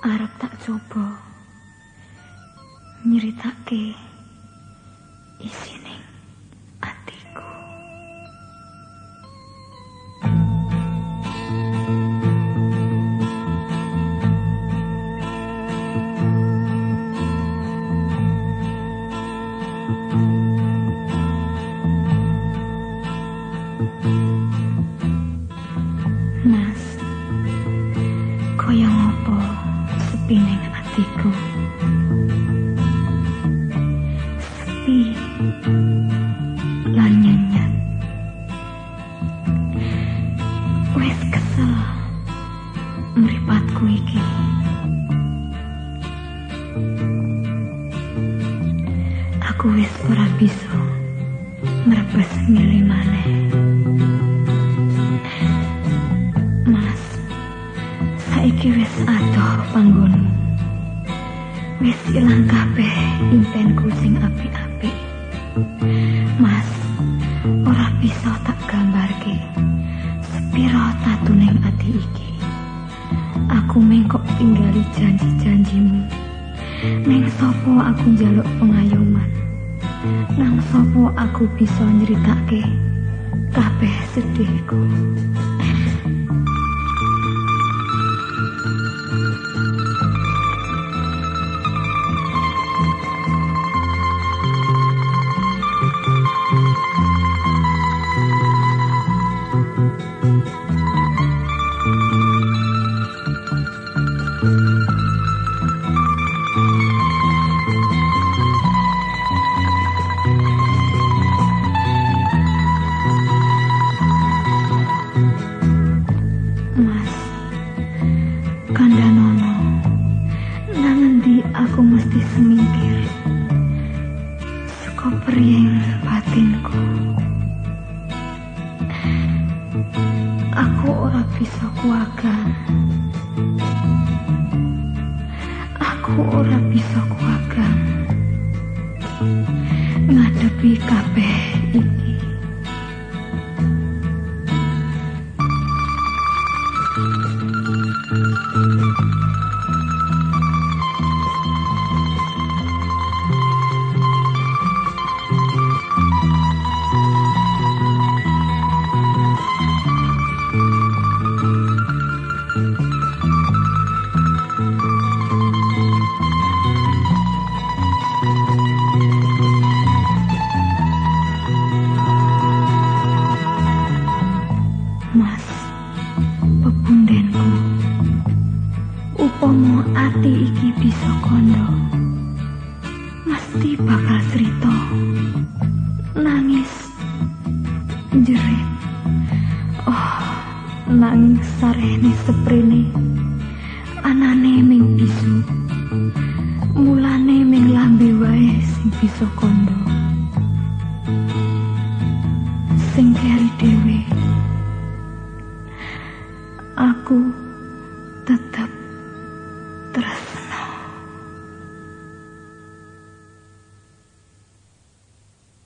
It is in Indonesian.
arep tak coba nyeritake isine atiku. Mas, sepi ning atiku. Sepi lan nyenyak. Wes kesel mripatku iki. Aku wis ora bisa merebes milih maneh. Saiki wis adoh panggonmu. Wis ilang kabeh impenku sing apik-apik. Mas, ora bisa tak gambarke. Sepiro ning ati iki. Aku mengkok tinggali janji-janjimu. Neng sopo aku njaluk pengayoman. Nang sopo aku bisa nyeritake kabeh sedihku. Aku mesti semingkir? Suka prieng batinku. Aku ora bisa kuagan. Aku ora bisa kuagan. Ngadepi kabeh iki. Mas, Mesti bakal cerita. Nangis. Jerit. Oh, nangis sarene seprene. Anane ming bisu. Mulane ming lambe wae sing bisa kondo. Sing keri dhewe. Aku tetap